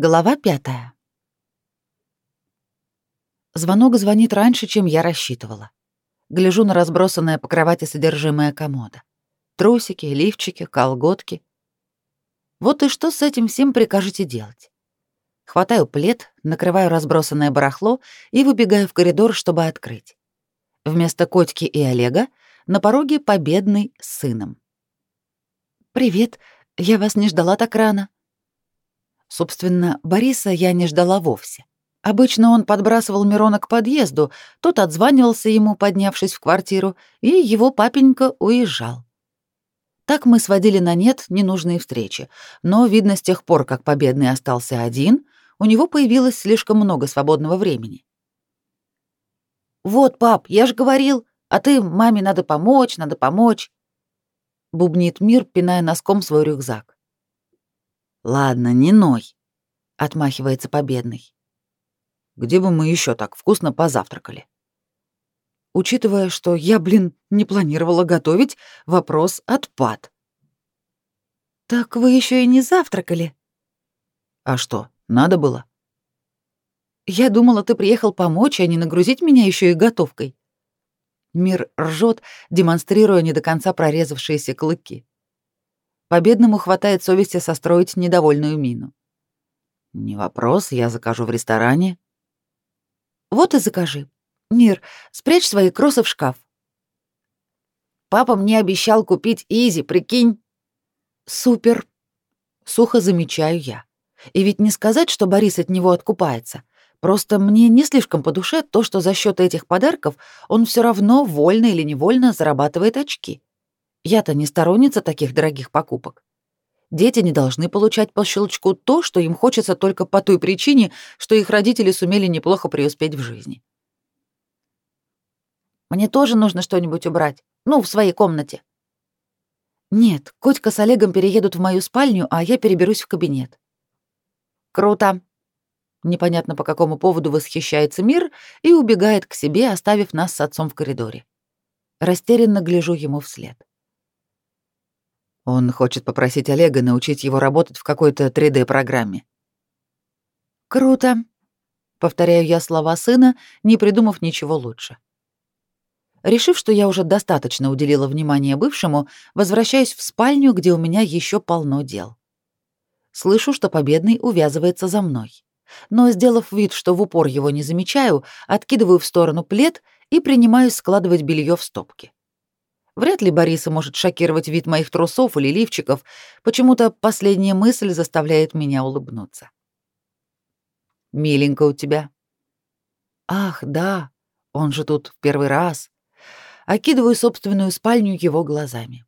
Глава пятая. Звонок звонит раньше, чем я рассчитывала. Гляжу на разбросанное по кровати содержимое комода. Трусики, лифчики, колготки. Вот и что с этим всем прикажете делать? Хватаю плед, накрываю разбросанное барахло и выбегаю в коридор, чтобы открыть. Вместо Котьки и Олега на пороге победный с сыном. «Привет, я вас не ждала так рано». Собственно, Бориса я не ждала вовсе. Обычно он подбрасывал Мирона к подъезду, тот отзванивался ему, поднявшись в квартиру, и его папенька уезжал. Так мы сводили на нет ненужные встречи, но, видно, с тех пор, как Победный остался один, у него появилось слишком много свободного времени. «Вот, пап, я же говорил, а ты, маме надо помочь, надо помочь», — бубнит Мир, пиная носком свой рюкзак. «Ладно, не ной», — отмахивается Победный. «Где бы мы еще так вкусно позавтракали?» Учитывая, что я, блин, не планировала готовить, вопрос отпад. «Так вы еще и не завтракали?» «А что, надо было?» «Я думала, ты приехал помочь, а не нагрузить меня еще и готовкой». Мир ржет, демонстрируя не до конца прорезавшиеся клыки. Победному хватает совести состроить недовольную мину. «Не вопрос, я закажу в ресторане». «Вот и закажи. Мир, спрячь свои кроссы в шкаф». «Папа мне обещал купить Изи, прикинь». «Супер». Сухо замечаю я. И ведь не сказать, что Борис от него откупается. Просто мне не слишком по душе то, что за счет этих подарков он все равно вольно или невольно зарабатывает очки. Я-то не сторонница таких дорогих покупок. Дети не должны получать по щелчку то, что им хочется только по той причине, что их родители сумели неплохо преуспеть в жизни. Мне тоже нужно что-нибудь убрать. Ну, в своей комнате. Нет, Котька с Олегом переедут в мою спальню, а я переберусь в кабинет. Круто. Непонятно по какому поводу восхищается мир и убегает к себе, оставив нас с отцом в коридоре. Растерянно гляжу ему вслед. Он хочет попросить Олега научить его работать в какой-то 3D-программе. «Круто», — повторяю я слова сына, не придумав ничего лучше. Решив, что я уже достаточно уделила внимания бывшему, возвращаюсь в спальню, где у меня еще полно дел. Слышу, что Победный увязывается за мной. Но, сделав вид, что в упор его не замечаю, откидываю в сторону плед и принимаюсь складывать белье в стопки. Вряд ли Бориса может шокировать вид моих трусов или лифчиков. Почему-то последняя мысль заставляет меня улыбнуться. «Миленько у тебя». «Ах, да, он же тут в первый раз». Окидываю собственную спальню его глазами.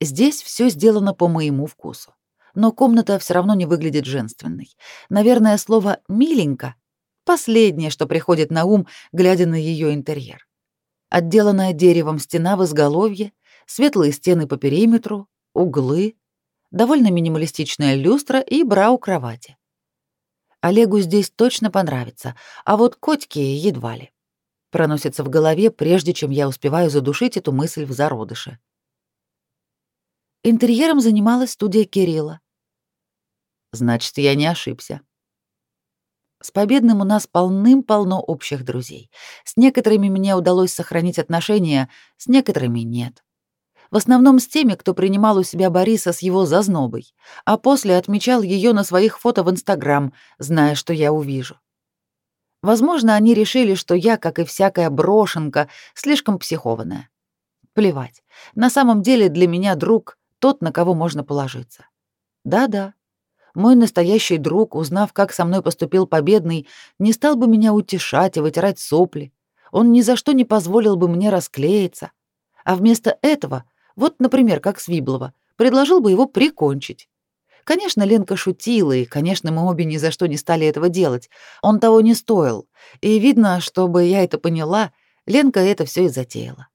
Здесь все сделано по моему вкусу. Но комната все равно не выглядит женственной. Наверное, слово «миленько» — последнее, что приходит на ум, глядя на ее интерьер отделанная деревом стена в изголовье, светлые стены по периметру, углы, довольно минималистичная люстра и бра у кровати. Олегу здесь точно понравится, а вот котики едва ли. Проносится в голове, прежде чем я успеваю задушить эту мысль в зародыше. Интерьером занималась студия Кирилла. Значит, я не ошибся. С Победным у нас полным-полно общих друзей. С некоторыми мне удалось сохранить отношения, с некоторыми нет. В основном с теми, кто принимал у себя Бориса с его зазнобой, а после отмечал ее на своих фото в Инстаграм, зная, что я увижу. Возможно, они решили, что я, как и всякая брошенка, слишком психованная. Плевать. На самом деле для меня друг — тот, на кого можно положиться. Да-да, мой настоящий друг, узнав, как со мной поступил победный, не стал бы меня утешать и вытирать сопли. Он ни за что не позволил бы мне расклеиться. А вместо этого, вот, например, как Свиблова, предложил бы его прикончить. Конечно, Ленка шутила, и, конечно, мы обе ни за что не стали этого делать. Он того не стоил. И видно, чтобы я это поняла, Ленка это все и затеяла.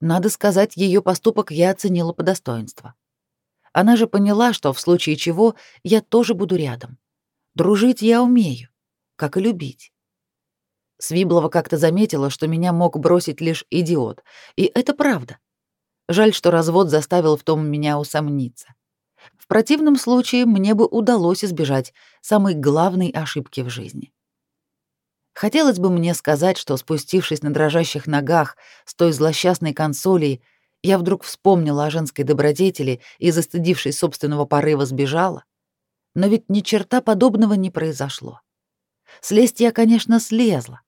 Надо сказать, ее поступок я оценила по достоинству. Она же поняла, что в случае чего я тоже буду рядом. Дружить я умею, как и любить. Свиблова как-то заметила, что меня мог бросить лишь идиот, и это правда. Жаль, что развод заставил в том меня усомниться. В противном случае мне бы удалось избежать самой главной ошибки в жизни. Хотелось бы мне сказать, что, спустившись на дрожащих ногах с той злосчастной консолей, я вдруг вспомнила о женской добродетели и, застыдившись собственного порыва, сбежала. Но ведь ни черта подобного не произошло. Слезть я, конечно, слезла.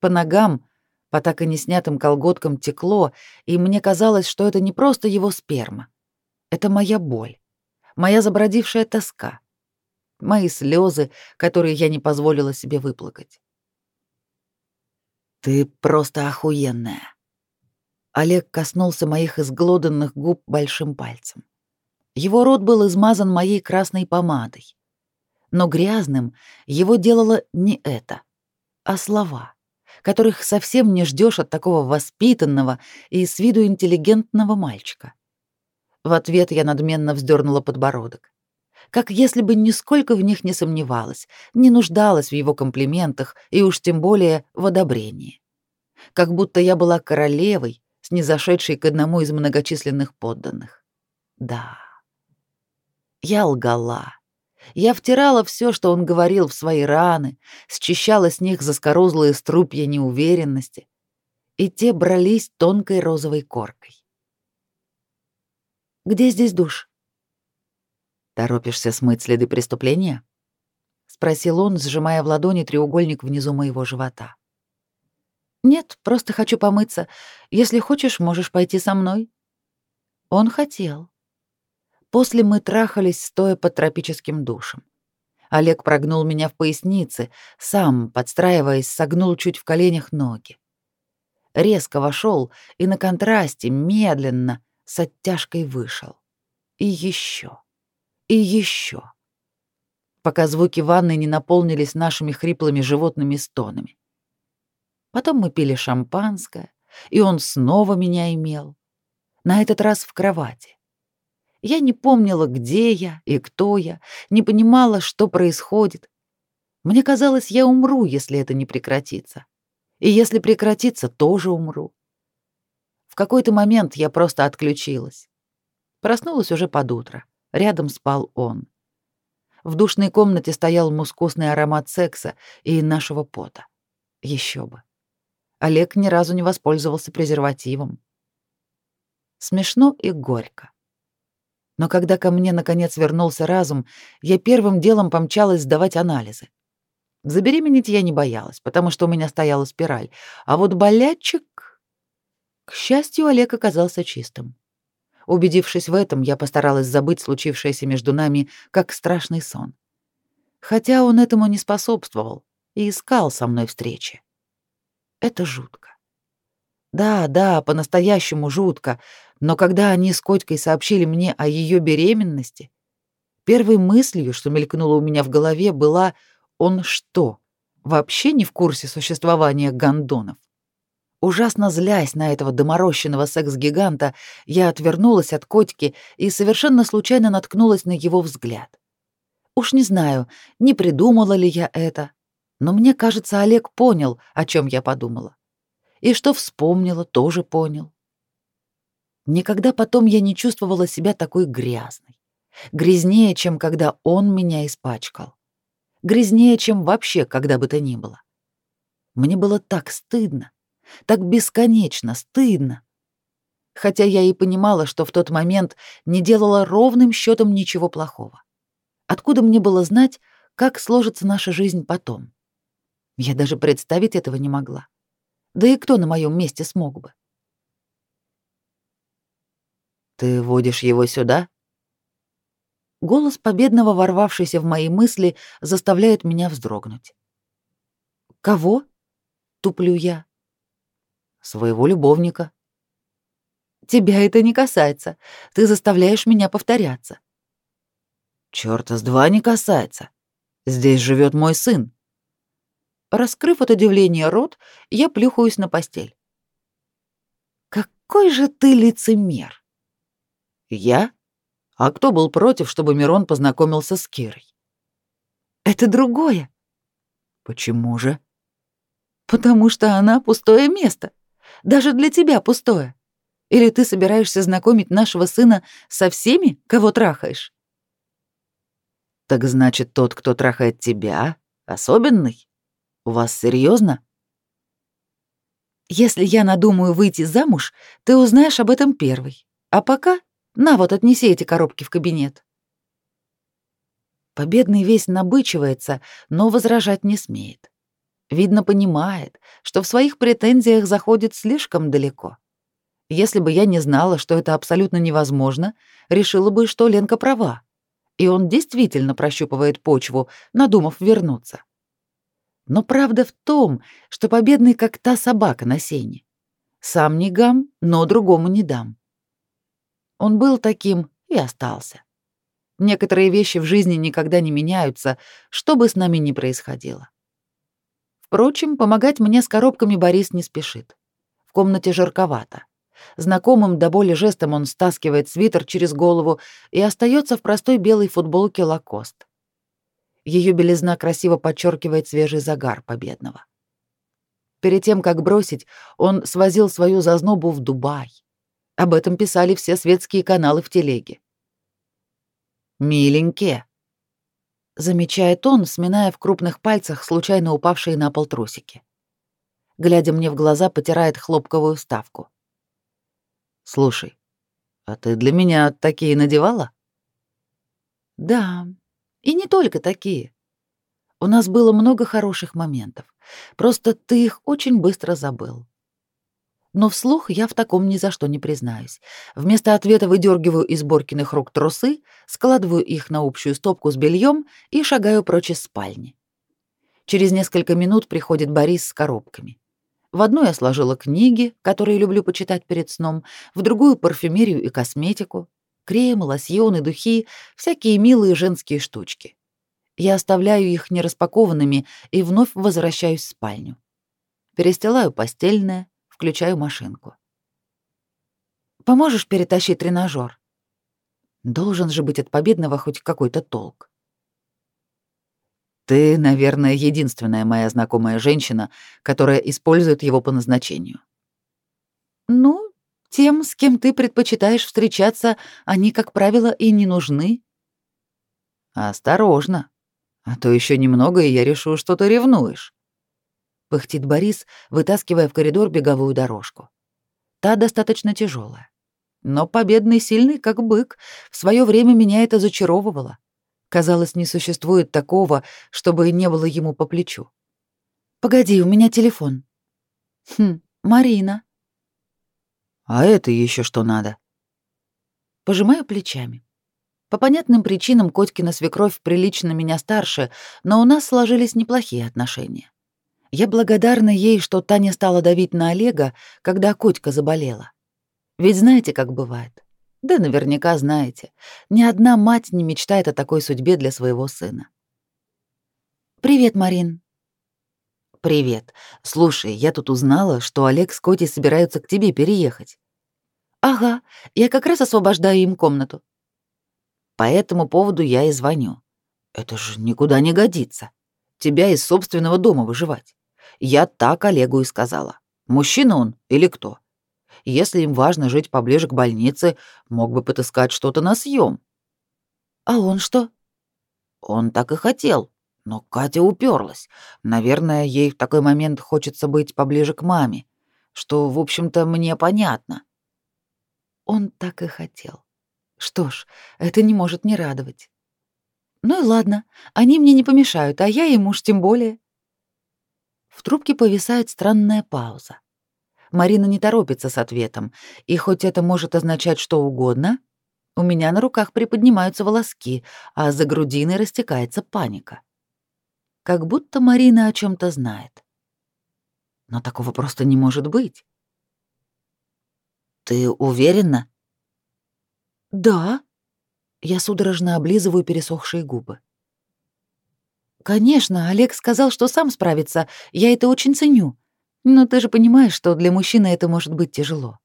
По ногам, по так и не снятым колготкам текло, и мне казалось, что это не просто его сперма. Это моя боль, моя забродившая тоска, мои слезы, которые я не позволила себе выплакать. «Ты просто охуенная!» Олег коснулся моих изглоданных губ большим пальцем. Его рот был измазан моей красной помадой. Но грязным его делало не это, а слова, которых совсем не ждешь от такого воспитанного и с виду интеллигентного мальчика. В ответ я надменно вздернула подбородок. Как если бы нисколько в них не сомневалась, не нуждалась в его комплиментах и уж тем более в одобрении. Как будто я была королевой, снизошедшей к одному из многочисленных подданных. Да. Я лгала. Я втирала все, что он говорил в свои раны, счищала с них заскорузлые струпья неуверенности, и те брались тонкой розовой коркой. «Где здесь душ?» «Торопишься смыть следы преступления?» — спросил он, сжимая в ладони треугольник внизу моего живота. «Нет, просто хочу помыться. Если хочешь, можешь пойти со мной». Он хотел. После мы трахались, стоя под тропическим душем. Олег прогнул меня в пояснице, сам, подстраиваясь, согнул чуть в коленях ноги. Резко вошел и на контрасте, медленно, с оттяжкой вышел. И еще. И еще. Пока звуки ванны не наполнились нашими хриплыми животными стонами. Потом мы пили шампанское, и он снова меня имел. На этот раз в кровати. Я не помнила, где я и кто я, не понимала, что происходит. Мне казалось, я умру, если это не прекратится. И если прекратится, тоже умру. В какой-то момент я просто отключилась. Проснулась уже под утро. Рядом спал он. В душной комнате стоял мускусный аромат секса и нашего пота. Еще бы. Олег ни разу не воспользовался презервативом. Смешно и горько. Но когда ко мне наконец вернулся разум, я первым делом помчалась сдавать анализы. Забеременеть я не боялась, потому что у меня стояла спираль, а вот болячек... К счастью, Олег оказался чистым. Убедившись в этом, я постаралась забыть случившееся между нами как страшный сон. Хотя он этому не способствовал и искал со мной встречи. Это жутко. Да, да, по-настоящему жутко, но когда они с Котькой сообщили мне о ее беременности, первой мыслью, что мелькнуло у меня в голове, была «Он что, вообще не в курсе существования гондонов?» Ужасно злясь на этого доморощенного секс-гиганта, я отвернулась от Котьки и совершенно случайно наткнулась на его взгляд. Уж не знаю, не придумала ли я это, но мне кажется, Олег понял, о чем я подумала. И что вспомнила, тоже понял. Никогда потом я не чувствовала себя такой грязной. Грязнее, чем когда он меня испачкал. Грязнее, чем вообще когда бы то ни было. Мне было так стыдно, так бесконечно стыдно. Хотя я и понимала, что в тот момент не делала ровным счетом ничего плохого. Откуда мне было знать, как сложится наша жизнь потом? Я даже представить этого не могла. Да и кто на моем месте смог бы? «Ты водишь его сюда?» Голос победного, ворвавшийся в мои мысли, заставляет меня вздрогнуть. «Кого?» — туплю я. «Своего любовника». «Тебя это не касается. Ты заставляешь меня повторяться». «Чёрта с два не касается. Здесь живет мой сын». Раскрыв от удивления рот, я плюхаюсь на постель. «Какой же ты лицемер!» «Я? А кто был против, чтобы Мирон познакомился с Кирой?» «Это другое». «Почему же?» «Потому что она пустое место. Даже для тебя пустое. Или ты собираешься знакомить нашего сына со всеми, кого трахаешь?» Так значит, тот, кто трахает тебя, особенный? У вас серьезно? Если я надумаю выйти замуж, ты узнаешь об этом первый. А пока на вот отнеси эти коробки в кабинет. Победный весь набычивается, но возражать не смеет. Видно, понимает, что в своих претензиях заходит слишком далеко. Если бы я не знала, что это абсолютно невозможно, решила бы, что Ленка права. И он действительно прощупывает почву, надумав вернуться. Но правда в том, что победный как та собака на сене. Сам не гам, но другому не дам. Он был таким и остался. Некоторые вещи в жизни никогда не меняются, что бы с нами ни происходило. Впрочем, помогать мне с коробками Борис не спешит. В комнате жарковато. Знакомым до боли жестом он стаскивает свитер через голову и остается в простой белой футболке лакост. Ее белизна красиво подчеркивает свежий загар победного. Перед тем, как бросить, он свозил свою зазнобу в Дубай. Об этом писали все светские каналы в телеге. «Миленькие», — замечает он, сминая в крупных пальцах случайно упавшие на пол трусики. Глядя мне в глаза, потирает хлопковую ставку. «Слушай, а ты для меня такие надевала?» «Да, и не только такие. У нас было много хороших моментов. Просто ты их очень быстро забыл но вслух я в таком ни за что не признаюсь. Вместо ответа выдергиваю из Боркиных рук трусы, складываю их на общую стопку с бельем и шагаю прочь из спальни. Через несколько минут приходит Борис с коробками. В одну я сложила книги, которые люблю почитать перед сном, в другую — парфюмерию и косметику, крем, лосьоны, духи, всякие милые женские штучки. Я оставляю их нераспакованными и вновь возвращаюсь в спальню. Перестилаю постельное, включаю машинку. «Поможешь перетащить тренажер? Должен же быть от победного хоть какой-то толк. Ты, наверное, единственная моя знакомая женщина, которая использует его по назначению. Ну, тем, с кем ты предпочитаешь встречаться, они, как правило, и не нужны. Осторожно, а то еще немного, и я решу, что ты ревнуешь пыхтит Борис, вытаскивая в коридор беговую дорожку. Та достаточно тяжелая. Но победный сильный, как бык, в свое время меня это зачаровывало. Казалось, не существует такого, чтобы не было ему по плечу. «Погоди, у меня телефон». «Хм, Марина». «А это еще что надо?» Пожимаю плечами. По понятным причинам Котькина свекровь прилично меня старше, но у нас сложились неплохие отношения. Я благодарна ей, что Таня стала давить на Олега, когда Котька заболела. Ведь знаете, как бывает? Да наверняка знаете. Ни одна мать не мечтает о такой судьбе для своего сына. «Привет, Марин». «Привет. Слушай, я тут узнала, что Олег с Котей собираются к тебе переехать». «Ага, я как раз освобождаю им комнату». «По этому поводу я и звоню. Это же никуда не годится. Тебя из собственного дома выживать. Я так Олегу и сказала. Мужчина он или кто? Если им важно жить поближе к больнице, мог бы потыскать что-то на съем. А он что? Он так и хотел. Но Катя уперлась. Наверное, ей в такой момент хочется быть поближе к маме, что, в общем-то, мне понятно. Он так и хотел. Что ж, это не может не радовать. Ну и ладно, они мне не помешают, а я им уж тем более. В трубке повисает странная пауза. Марина не торопится с ответом, и хоть это может означать что угодно, у меня на руках приподнимаются волоски, а за грудиной растекается паника. Как будто Марина о чем то знает. Но такого просто не может быть. «Ты уверена?» «Да». Я судорожно облизываю пересохшие губы. Конечно, Олег сказал, что сам справится. Я это очень ценю. Но ты же понимаешь, что для мужчины это может быть тяжело.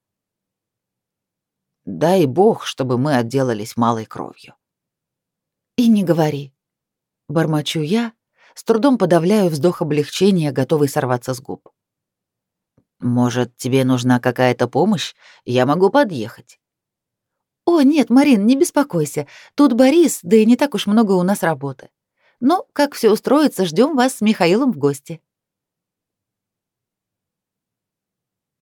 Дай бог, чтобы мы отделались малой кровью. И не говори. Бормочу я, с трудом подавляю вздох облегчения, готовый сорваться с губ. Может, тебе нужна какая-то помощь? Я могу подъехать. «О, нет, Марин, не беспокойся. Тут Борис, да и не так уж много у нас работы. Но как все устроится, ждем вас с Михаилом в гости».